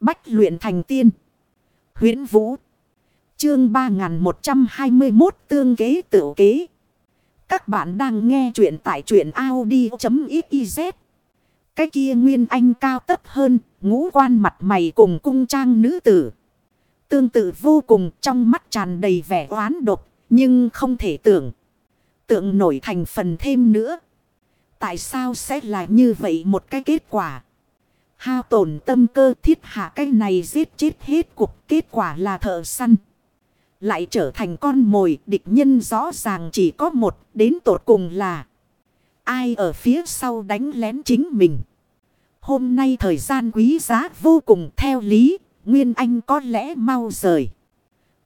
Bách luyện thành tiên. huyễn Vũ. Chương 3121 tương kế tự kế. Các bạn đang nghe truyện tại truyện Audi.xyz. Cái kia nguyên anh cao tất hơn, ngũ quan mặt mày cùng cung trang nữ tử. Tương tự vô cùng trong mắt tràn đầy vẻ oán độc, nhưng không thể tưởng. Tượng nổi thành phần thêm nữa. Tại sao sẽ là như vậy một cái kết quả? Hao tổn tâm cơ thiết hạ cái này giết chết hết cuộc kết quả là thợ săn. Lại trở thành con mồi địch nhân rõ ràng chỉ có một đến tột cùng là ai ở phía sau đánh lén chính mình. Hôm nay thời gian quý giá vô cùng theo lý, Nguyên Anh có lẽ mau rời.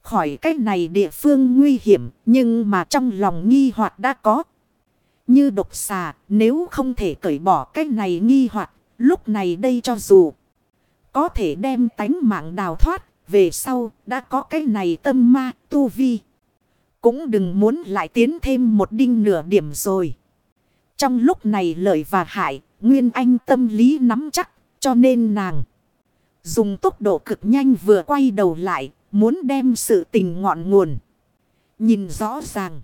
Khỏi cái này địa phương nguy hiểm, nhưng mà trong lòng nghi hoặc đã có. Như độc xà, nếu không thể cởi bỏ cái này nghi hoặc lúc này đây cho dù có thể đem tánh mạng đào thoát, về sau đã có cái này tâm ma, tu vi. Cũng đừng muốn lại tiến thêm một đinh nửa điểm rồi. Trong lúc này lợi và hại, Nguyên Anh tâm lý nắm chắc, cho nên nàng dùng tốc độ cực nhanh vừa quay đầu lại, muốn đem sự tình ngọn nguồn. Nhìn rõ ràng.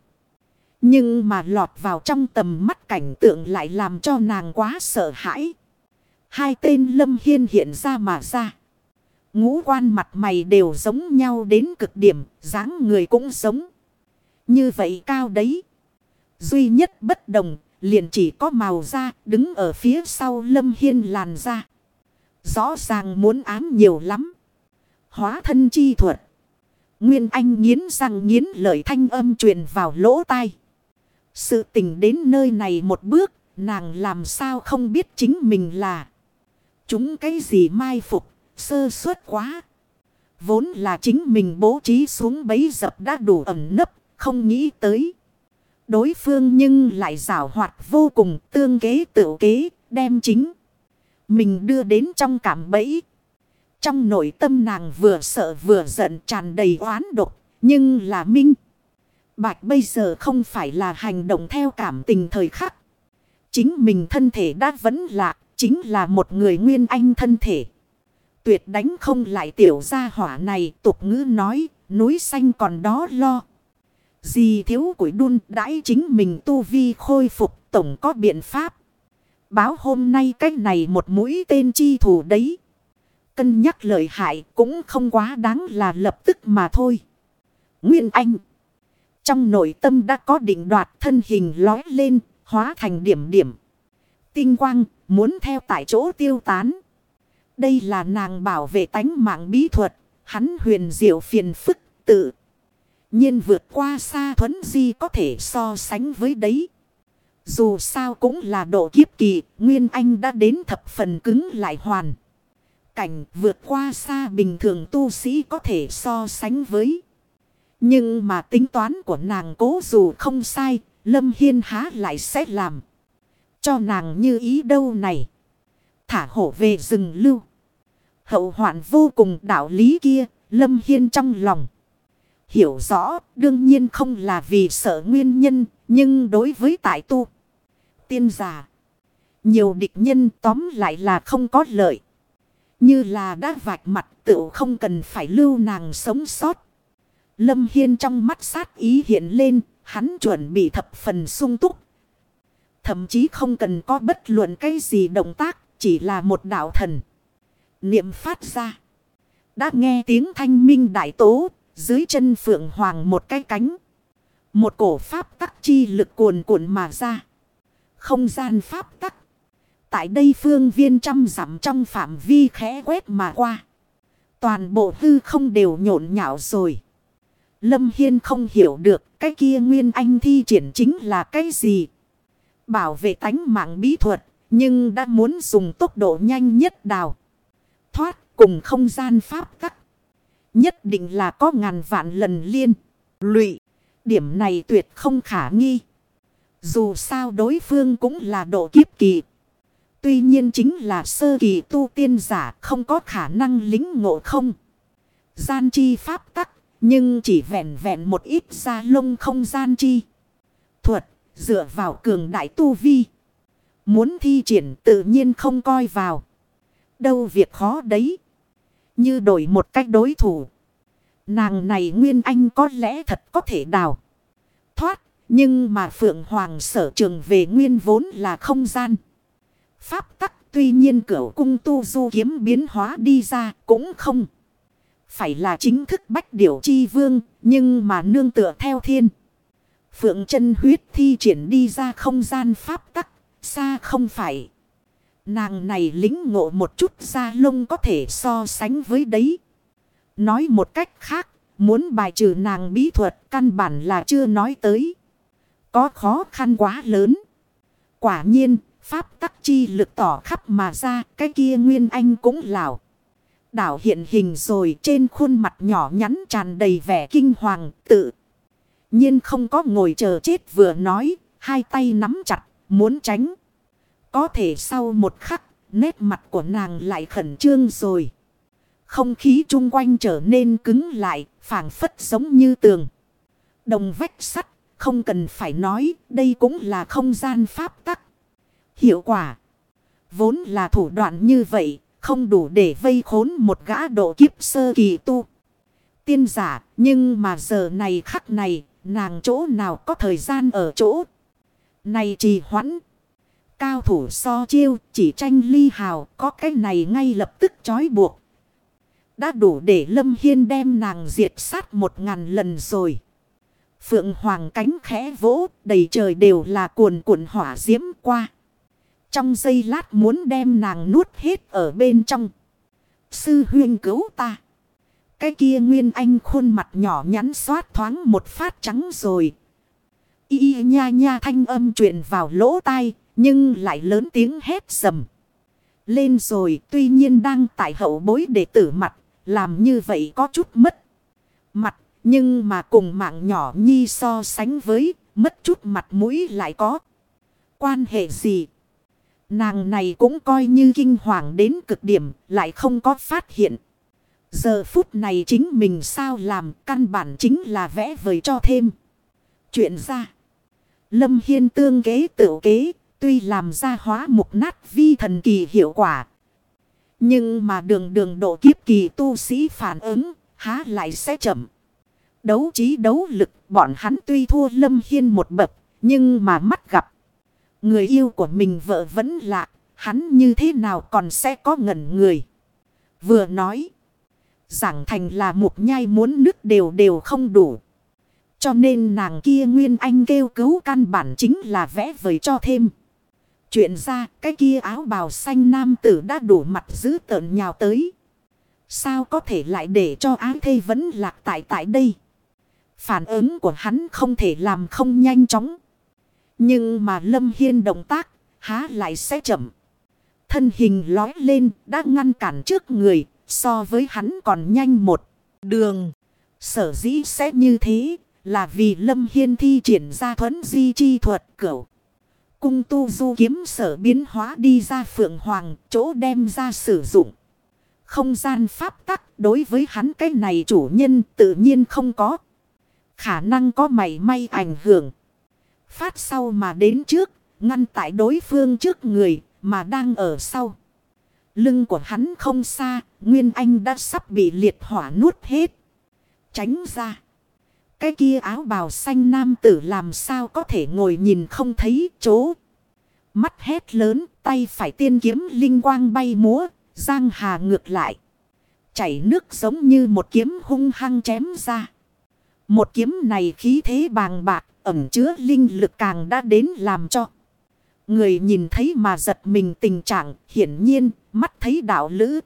Nhưng mà lọt vào trong tầm mắt cảnh tượng lại làm cho nàng quá sợ hãi. Hai tên lâm hiên hiện ra mà ra. Ngũ quan mặt mày đều giống nhau đến cực điểm, dáng người cũng giống. Như vậy cao đấy. Duy nhất bất đồng, liền chỉ có màu da đứng ở phía sau lâm hiên làn da. Rõ ràng muốn ám nhiều lắm. Hóa thân chi thuật. Nguyên Anh nghiến răng nghiến lợi thanh âm truyền vào lỗ tai. Sự tình đến nơi này một bước, nàng làm sao không biết chính mình là. Chúng cái gì mai phục, sơ suất quá. Vốn là chính mình bố trí xuống bấy dập đã đủ ẩm nấp, không nghĩ tới. Đối phương nhưng lại rảo hoạt vô cùng tương kế tự kế, đem chính. Mình đưa đến trong cảm bẫy. Trong nội tâm nàng vừa sợ vừa giận tràn đầy oán độc, nhưng là minh. Bạch bây giờ không phải là hành động theo cảm tình thời khắc. Chính mình thân thể đã vẫn lạc, chính là một người nguyên anh thân thể. Tuyệt đánh không lại tiểu gia hỏa này, tục ngữ nói, núi xanh còn đó lo. Gì thiếu củi đun đãi chính mình tu vi khôi phục tổng có biện pháp. Báo hôm nay cách này một mũi tên chi thủ đấy. Cân nhắc lợi hại cũng không quá đáng là lập tức mà thôi. Nguyên Anh. Trong nội tâm đã có định đoạt thân hình lói lên, hóa thành điểm điểm. Tinh quang, muốn theo tại chỗ tiêu tán. Đây là nàng bảo vệ tánh mạng bí thuật, hắn huyền diệu phiền phức tự. nhiên vượt qua xa thuấn di có thể so sánh với đấy. Dù sao cũng là độ kiếp kỳ, Nguyên Anh đã đến thập phần cứng lại hoàn. Cảnh vượt qua xa bình thường tu sĩ có thể so sánh với. Nhưng mà tính toán của nàng cố dù không sai, Lâm Hiên há lại sẽ làm. Cho nàng như ý đâu này. Thả hổ về rừng lưu. Hậu hoạn vô cùng đạo lý kia, Lâm Hiên trong lòng. Hiểu rõ, đương nhiên không là vì sợ nguyên nhân, nhưng đối với tại tu. Tiên giả. Nhiều địch nhân tóm lại là không có lợi. Như là đã vạch mặt tự không cần phải lưu nàng sống sót. Lâm Hiên trong mắt sát ý hiện lên, hắn chuẩn bị thập phần sung túc. Thậm chí không cần có bất luận cái gì động tác, chỉ là một đạo thần. Niệm phát ra. Đã nghe tiếng thanh minh đại tố, dưới chân phượng hoàng một cái cánh. Một cổ pháp tắc chi lực cuồn cuộn mà ra. Không gian pháp tắc. Tại đây phương viên trăm dặm trong phạm vi khẽ quét mà qua. Toàn bộ hư không đều nhộn nhạo rồi. Lâm Hiên không hiểu được cái kia nguyên anh thi triển chính là cái gì. Bảo vệ tánh mạng bí thuật. Nhưng đã muốn dùng tốc độ nhanh nhất đào. Thoát cùng không gian pháp tắc. Nhất định là có ngàn vạn lần liên. Lụy. Điểm này tuyệt không khả nghi. Dù sao đối phương cũng là độ kiếp kỳ. Tuy nhiên chính là sơ kỳ tu tiên giả không có khả năng lính ngộ không. Gian chi pháp tắc, nhưng chỉ vẹn vẹn một ít ra lông không gian chi. Thuật, dựa vào cường đại tu vi. Muốn thi triển tự nhiên không coi vào. Đâu việc khó đấy. Như đổi một cách đối thủ. Nàng này Nguyên Anh có lẽ thật có thể đào. Thoát. Nhưng mà Phượng Hoàng sở trường về nguyên vốn là không gian. Pháp tắc tuy nhiên cửu cung tu du kiếm biến hóa đi ra cũng không. Phải là chính thức bách điểu chi vương. Nhưng mà nương tựa theo thiên. Phượng chân huyết thi triển đi ra không gian pháp tắc. Xa không phải. Nàng này lính ngộ một chút da lông có thể so sánh với đấy. Nói một cách khác, muốn bài trừ nàng bí thuật căn bản là chưa nói tới. Có khó khăn quá lớn. Quả nhiên, pháp tắc chi lực tỏ khắp mà ra, cái kia Nguyên Anh cũng lào. Đảo hiện hình rồi trên khuôn mặt nhỏ nhắn tràn đầy vẻ kinh hoàng tự nhiên không có ngồi chờ chết vừa nói, hai tay nắm chặt, muốn tránh. Có thể sau một khắc, nét mặt của nàng lại khẩn trương rồi. Không khí chung quanh trở nên cứng lại, phảng phất giống như tường. Đồng vách sắt, không cần phải nói, đây cũng là không gian pháp tắc. Hiệu quả. Vốn là thủ đoạn như vậy, không đủ để vây khốn một gã độ kiếp sơ kỳ tu. Tiên giả, nhưng mà giờ này khắc này, nàng chỗ nào có thời gian ở chỗ. Này trì hoãn. Cao thủ so chiêu, chỉ tranh ly hào, có cái này ngay lập tức trói buộc. Đã đủ để Lâm Hiên đem nàng diệt sát một ngàn lần rồi. Phượng Hoàng cánh khẽ vỗ, đầy trời đều là cuồn cuộn hỏa diễm qua. Trong giây lát muốn đem nàng nuốt hết ở bên trong. Sư huyên cứu ta. Cái kia Nguyên Anh khuôn mặt nhỏ nhắn xoát thoáng một phát trắng rồi. Y nha nha thanh âm truyền vào lỗ tai, nhưng lại lớn tiếng hét sầm. Lên rồi tuy nhiên đang tại hậu bối đệ tử mặt, làm như vậy có chút mất mặt. Nhưng mà cùng mạng nhỏ nhi so sánh với, mất chút mặt mũi lại có. Quan hệ gì? Nàng này cũng coi như kinh hoàng đến cực điểm, lại không có phát hiện. Giờ phút này chính mình sao làm, căn bản chính là vẽ vời cho thêm. Chuyện ra. Lâm Hiên tương kế tự kế, tuy làm ra hóa mục nát vi thần kỳ hiệu quả. Nhưng mà đường đường độ kiếp kỳ tu sĩ phản ứng, há lại sẽ chậm. Đấu trí đấu lực, bọn hắn tuy thua Lâm Hiên một bậc, nhưng mà mắt gặp. Người yêu của mình vợ vẫn lạ, hắn như thế nào còn sẽ có ngẩn người. Vừa nói, giảng thành là một nhai muốn nước đều đều không đủ. Cho nên nàng kia Nguyên Anh kêu cứu căn bản chính là vẽ vời cho thêm. Chuyện ra, cái kia áo bào xanh nam tử đã đủ mặt giữ tợn nhào tới. Sao có thể lại để cho ái thây vẫn lạc tại tại đây? Phản ứng của hắn không thể làm không nhanh chóng. Nhưng mà Lâm Hiên động tác, há lại sẽ chậm. Thân hình lói lên, đã ngăn cản trước người so với hắn còn nhanh một đường. Sở dĩ sẽ như thế là vì Lâm Hiên thi triển ra thuấn di chi thuật cửu. Cung tu du kiếm sở biến hóa đi ra phượng hoàng chỗ đem ra sử dụng. Không gian pháp tắc đối với hắn cái này chủ nhân tự nhiên không có. Khả năng có mảy may ảnh hưởng. Phát sau mà đến trước, ngăn tại đối phương trước người mà đang ở sau. Lưng của hắn không xa, Nguyên Anh đã sắp bị liệt hỏa nuốt hết. Tránh ra. Cái kia áo bào xanh nam tử làm sao có thể ngồi nhìn không thấy chỗ. Mắt hét lớn, tay phải tiên kiếm linh quang bay múa, giang hà ngược lại. Chảy nước giống như một kiếm hung hăng chém ra. Một kiếm này khí thế bàng bạc, ẩm chứa linh lực càng đã đến làm cho. Người nhìn thấy mà giật mình tình trạng, hiển nhiên, mắt thấy đạo lữ.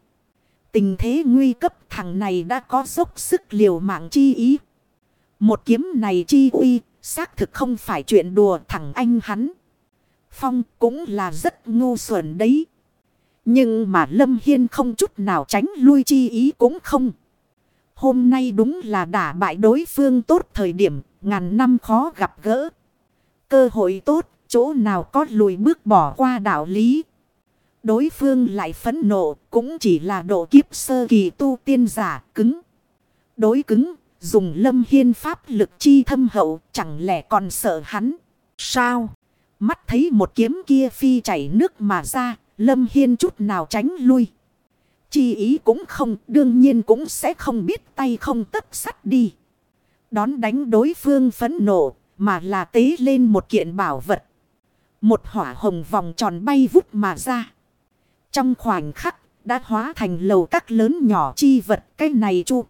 Tình thế nguy cấp thằng này đã có dốc sức liều mạng chi ý. Một kiếm này chi uy, xác thực không phải chuyện đùa thằng anh hắn. Phong cũng là rất ngu xuẩn đấy. Nhưng mà Lâm Hiên không chút nào tránh lui chi ý cũng không. Hôm nay đúng là đả bại đối phương tốt thời điểm, ngàn năm khó gặp gỡ. Cơ hội tốt, chỗ nào có lùi bước bỏ qua đạo lý. Đối phương lại phấn nộ, cũng chỉ là độ kiếp sơ kỳ tu tiên giả, cứng. Đối cứng, dùng lâm hiên pháp lực chi thâm hậu, chẳng lẽ còn sợ hắn. Sao? Mắt thấy một kiếm kia phi chảy nước mà ra, lâm hiên chút nào tránh lui. Chi ý cũng không, đương nhiên cũng sẽ không biết tay không tất sắt đi. Đón đánh đối phương phấn nộ, mà là tế lên một kiện bảo vật. Một hỏa hồng vòng tròn bay vút mà ra. Trong khoảnh khắc, đã hóa thành lầu các lớn nhỏ chi vật cái này chu.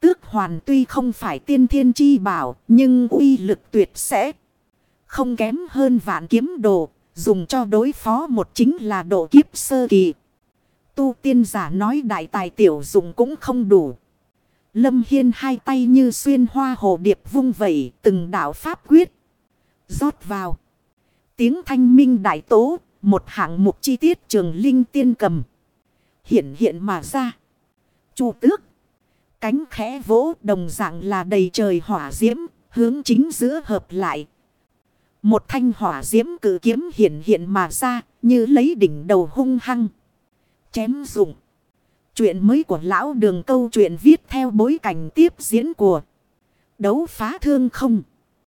Tước hoàn tuy không phải tiên thiên chi bảo, nhưng uy lực tuyệt sẽ không kém hơn vạn kiếm đồ, dùng cho đối phó một chính là độ kiếp sơ kỳ. Tu tiên giả nói đại tài tiểu dùng cũng không đủ. Lâm Hiên hai tay như xuyên hoa hồ điệp vung vẩy từng đạo pháp quyết. rót vào. Tiếng thanh minh đại tố, một hạng mục chi tiết trường linh tiên cầm. Hiện hiện mà ra. Chu tước. Cánh khẽ vỗ đồng dạng là đầy trời hỏa diễm, hướng chính giữa hợp lại. Một thanh hỏa diễm cử kiếm hiện hiện mà ra, như lấy đỉnh đầu hung hăng. Chém dụng. Chuyện mới của lão đường câu chuyện viết theo bối cảnh tiếp diễn của đấu phá thương không.